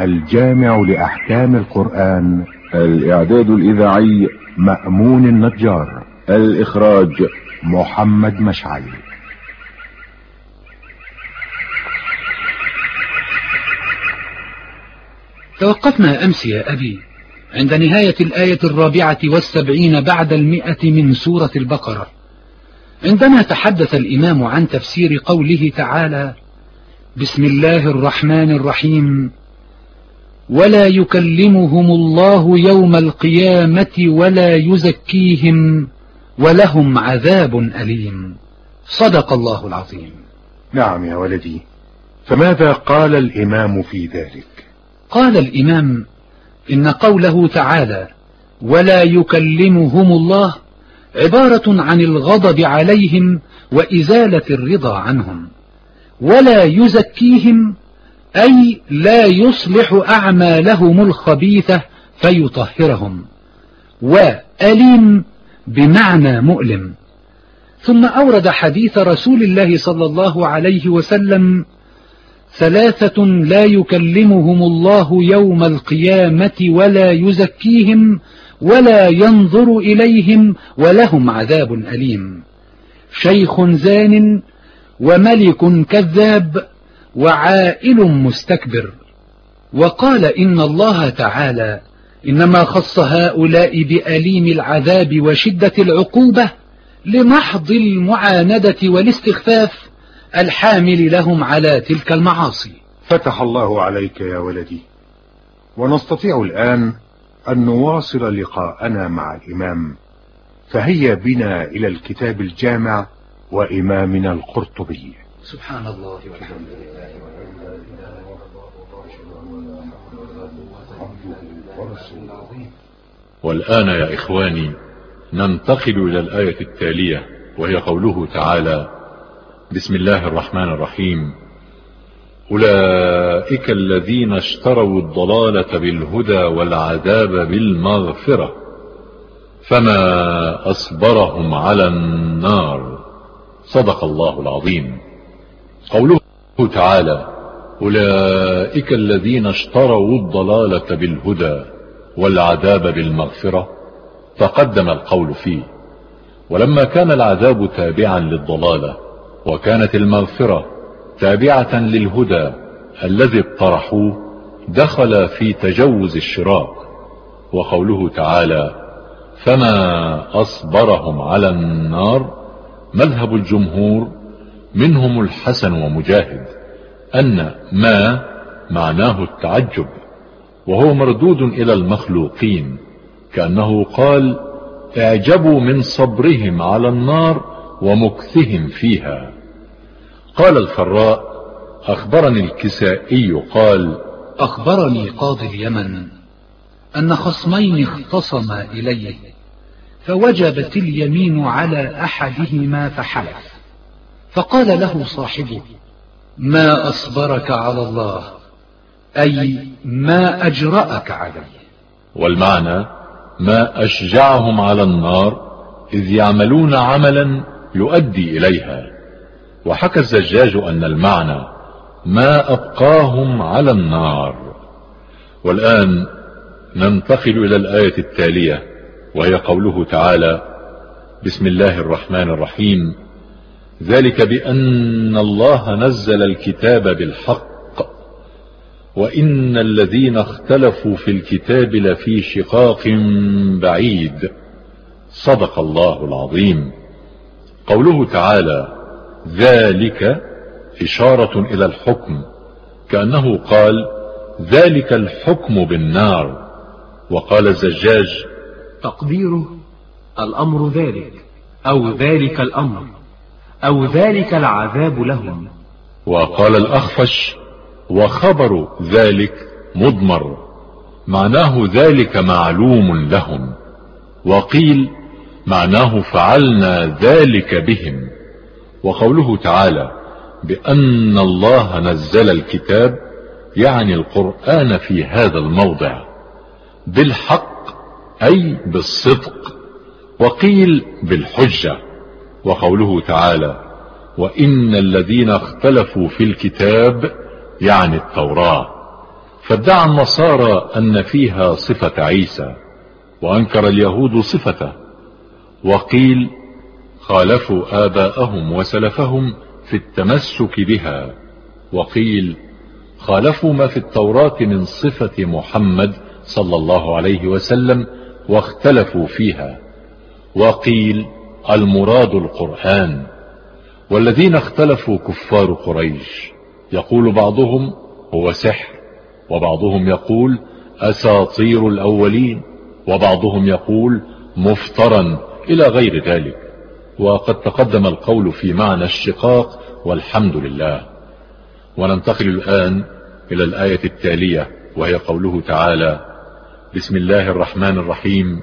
الجامع لأحكام القرآن. الإعداد الإذاعي مأمون النجار. الإخراج محمد مشعل. توقفنا أمس يا أبي. عند نهاية الآية الرابعة والسبعين بعد المئة من سورة البقرة. عندما تحدث الإمام عن تفسير قوله تعالى بسم الله الرحمن الرحيم ولا يكلمهم الله يوم القيامة ولا يزكيهم ولهم عذاب أليم. صدق الله العظيم. نعم يا ولدي فماذا قال الإمام في ذلك؟ قال الإمام إن قوله تعالى ولا يكلمهم الله عبارة عن الغضب عليهم وإزالة الرضا عنهم ولا يزكيهم أي لا يصلح أعمالهم الخبيثة فيطهرهم. وأليم بمعنى مؤلم. ثم أورد حديث رسول الله صلى الله عليه وسلم ثلاثة لا يكلمهم الله يوم القيامة ولا يزكيهم ولا ينظر إليهم ولهم عذاب أليم. شيخ زان وملك كذاب وعائل مستكبر. وقال إن الله تعالى إنما خص هؤلاء بأليم العذاب وشدة العقوبة لمحض المعاندة والاستخفاف الحامل لهم على تلك المعاصي. فتح الله عليك يا ولدي ونستطيع الآن أن نواصل لقاءنا مع الإمام. فهيا بنا إلى الكتاب الجامع وإمامنا القرطبي. سبحان الله والحمد لله والآن يا إخواني ننتقل إلى الآية التالية وهي قوله تعالى بسم الله الرحمن الرحيم. أولئك الذين اشتروا الضلالة بالهدى والعذاب بالمغفرة فما أصبرهم على النار. صدق الله العظيم. قوله تعالى أولئك الذين اشتروا الضلالة بالهدى والعذاب بالمغفرة تقدم القول فيه ولما كان العذاب تابعا للضلالة وكانت المغفرة تابعة للهدى الذي اقترحوه دخل في تجوز الشراك. وقوله تعالى فما أصبرهم على النار مذهب الجمهور منهم الحسن ومجاهد أن ما معناه التعجب وهو مردود إلى المخلوقين كأنه قال إعجبوا من صبرهم على النار ومكثهم فيها. قال الفراء أخبرني الكسائي قال أخبرني قاضي اليمن أن خصمين اختصما إليه فوجبت اليمين على أحدهما فحلف. فقال له صاحبه ما أصبرك على الله أي ما أجرأك عليه. والمعنى ما أشجعهم على النار إذ يعملون عملا يؤدي إليها. وحكى الزجاج أن المعنى ما أبقاهم على النار. والآن ننتقل إلى الآية التالية وهي قوله تعالى بسم الله الرحمن الرحيم ذلك بأن الله نزل الكتاب بالحق وإن الذين اختلفوا في الكتاب لفي شقاق بعيد. صدق الله العظيم. قوله تعالى ذلك إشارة إلى الحكم كأنه قال ذلك الحكم بالنار وقال الزجاج تقديره الأمر ذلك أو ذلك الأمر. أو ذلك العذاب لهم. وقال الأخفش وخبر ذلك مضمر معناه ذلك معلوم لهم. وقيل معناه فعلنا ذلك بهم. وقوله تعالى بأن الله نزل الكتاب يعني القرآن في هذا الموضع بالحق أي بالصدق وقيل بالحجة. وقوله تعالى وإن الذين اختلفوا في الكتاب يعني التوراة. فادعى النصارى أن فيها صفة عيسى وأنكر اليهود صفته وقيل خالفوا آباءهم وسلفهم في التمسك بها. وقيل خالفوا ما في التوراة من صفة محمد صلى الله عليه وسلم واختلفوا فيها. وقيل المراد القرآن والذين اختلفوا كفار قريش. يقول بعضهم هو سحر وبعضهم يقول أساطير الأولين وبعضهم يقول مفترا إلى غير ذلك. وقد تقدم القول في معنى الشقاق والحمد لله. وننتقل الآن إلى الآية التالية وهي قوله تعالى بسم الله الرحمن الرحيم.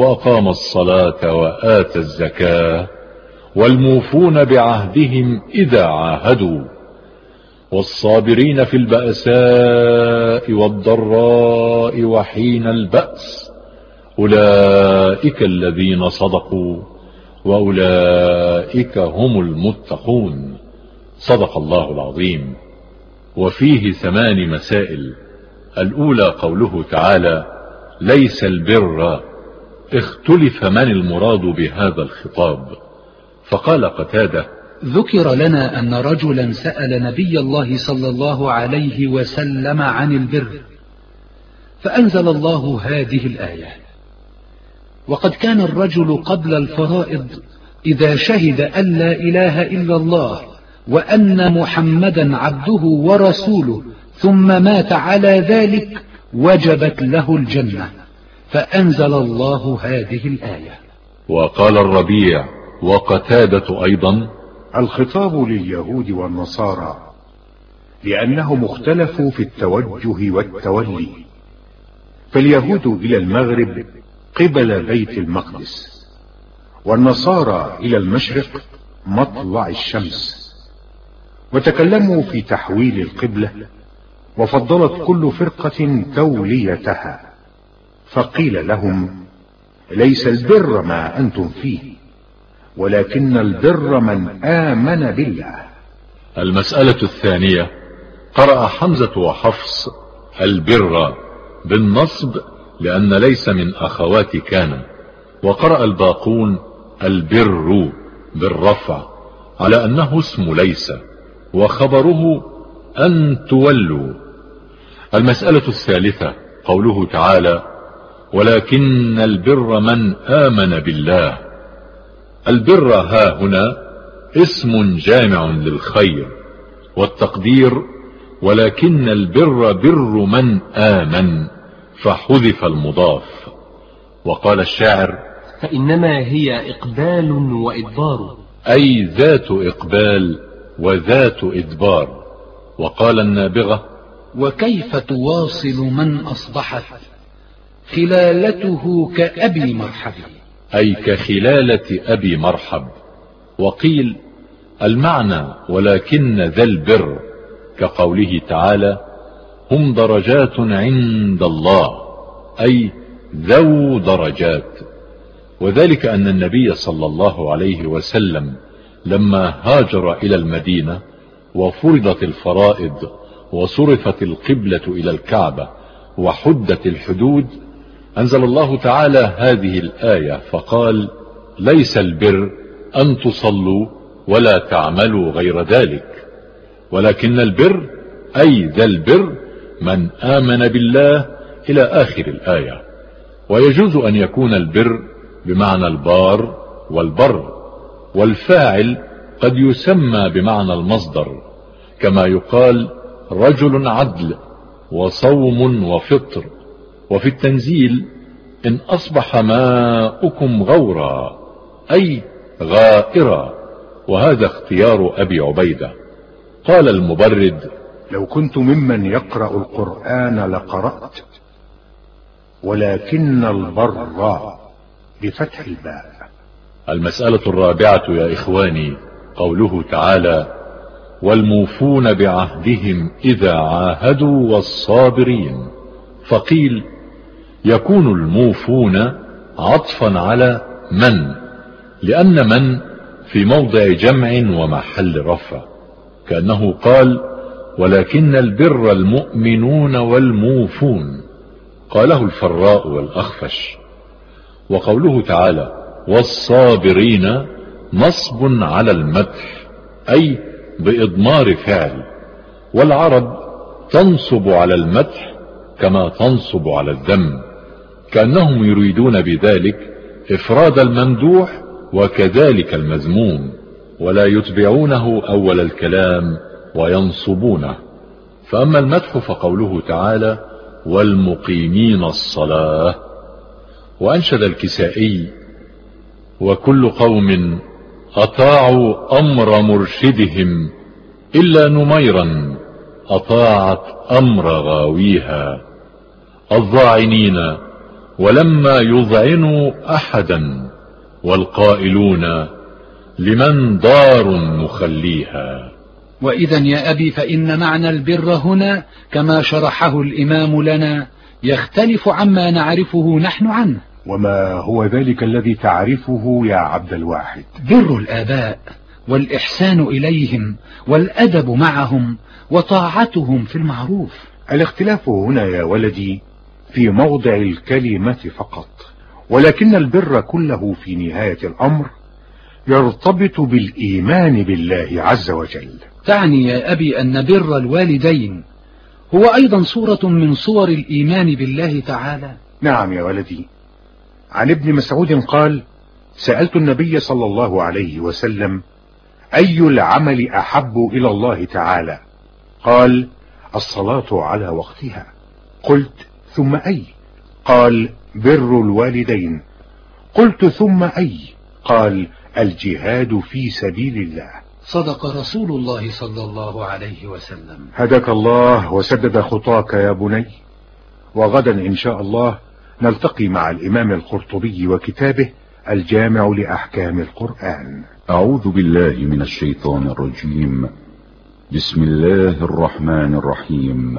وأقام الصلاة وآتى الزكاة والموفون بعهدهم إذا عاهدوا والصابرين في البأساء والضراء وحين البأس أولئك الذين صدقوا وأولئك هم المتقون صدق الله العظيم وفيه ثمان مسائل الأولى قوله تعالى ليس البر اختلف من المراد بهذا الخطاب؟ فقال قتادة ذكر لنا أن رجلا سأل نبي الله صلى الله عليه وسلم عن البر فأنزل الله هذه الآية وقد كان الرجل قبل الفرائض إذا شهد أن لا إله إلا الله وأن محمدا عبده ورسوله ثم مات على ذلك وجبت له الجنة. فأنزل الله هذه الآية. وقال الربيع وقتادة أيضا الخطاب لليهود والنصارى لأنهم اختلفوا في التوجه والتولي. فاليهود إلى المغرب قبل بيت المقدس والنصارى إلى المشرق مطلع الشمس. وتكلموا في تحويل القبلة وفضلت كل فرقة توليتها. فقيل لهم ليس البر ما أنتم فيه ولكن البر من آمن بالله. المسألة الثانية قرأ حمزة وحفص البر بالنصب لأن ليس من أخوات كان. وقرأ الباقون البر بالرفع على أنه اسم ليس وخبره أن تولوا. المسألة الثالثة قوله تعالى ولكن البر من آمن بالله. البر ها هنا اسم جامع للخير والتقدير ولكن البر بر من آمن فحذف المضاف. وقال الشاعر فإنما هي إقبال وإدبار. أي ذات إقبال وذات إدبار. وقال النابغة وكيف تواصل من أصبحت؟ خلالته كأبي مرحب. أي كخلالة أبي مرحب. وقيل المعنى ولكن ذا البر كقوله تعالى هم درجات عند الله أي ذو درجات وذلك أن النبي صلى الله عليه وسلم لما هاجر إلى المدينة وفرضت الفرائض وصرفت القبلة إلى الكعبة وحدت الحدود أنزل الله تعالى هذه الآية فقال ليس البر أن تصلوا ولا تعملوا غير ذلك ولكن البر أي ذا البر من آمن بالله إلى آخر الآية. ويجوز أن يكون البر بمعنى البار والبر والفاعل قد يسمى بمعنى المصدر كما يقال رجل عدل وصوم وفطر وفي التنزيل إن أصبح ماؤكم غورا أي غائرا. وهذا اختيار أبي عبيدة. قال المبرد لو كنت ممن يقرأ القرآن لقرأت ولكن البر بفتح الباء. المسألة الرابعة يا إخواني قوله تعالى والموفون بعهدهم إذا عاهدوا والصابرين فقيل يكون الموفون عطفا على من؟ لأن من في موضع جمع ومحل رفع كأنه قال ولكن البر المؤمنون والموفون قاله الفراء والأخفش. وقوله تعالى والصابرين نصب على المدح أي بإضمار فعل. والعرب تنصب على المدح كما تنصب على الذم كأنهم يريدون بذلك إفراد الممدوح وكذلك المذموم ولا يتبعونه أول الكلام وينصبونه. فأما المدح فقوله تعالى والمقيمين الصلاة وأنشد الكسائي وكل قوم أطاعوا أمر مرشدهم إلا نميرا أطاعت أمر غاويها الظاعنين ولما يذعنوا أحدا والقائلون لمن دار مخليها وإذا يا أبي فإن معنى البر هنا كما شرحه الإمام لنا يختلف عما نعرفه نحن عنه. وما هو ذلك الذي تعرفه يا عبد الواحد؟ بر الآباء والإحسان إليهم والأدب معهم وطاعتهم في المعروف. الاختلاف هنا يا ولدي في موضع الكلمة فقط. ولكن البر كله في نهاية الأمر يرتبط بالإيمان بالله عز وجل. تعني يا أبي أن بر الوالدين هو أيضا صورة من صور الإيمان بالله تعالى. نعم يا ولدي. عن ابن مسعود قال سألت النبي صلى الله عليه وسلم أي العمل أحب إلى الله تعالى؟ قال الصلاة على وقتها. قلت ثم أي؟ قال بر الوالدين. قلت ثم أي؟ قال الجهاد في سبيل الله. صدق رسول الله صلى الله عليه وسلم. هداك الله وسدد خطاك يا بني. وغدا إن شاء الله نلتقي مع الإمام القرطبي وكتابه الجامع لأحكام القرآن. أعوذ بالله من الشيطان الرجيم. بسم الله الرحمن الرحيم.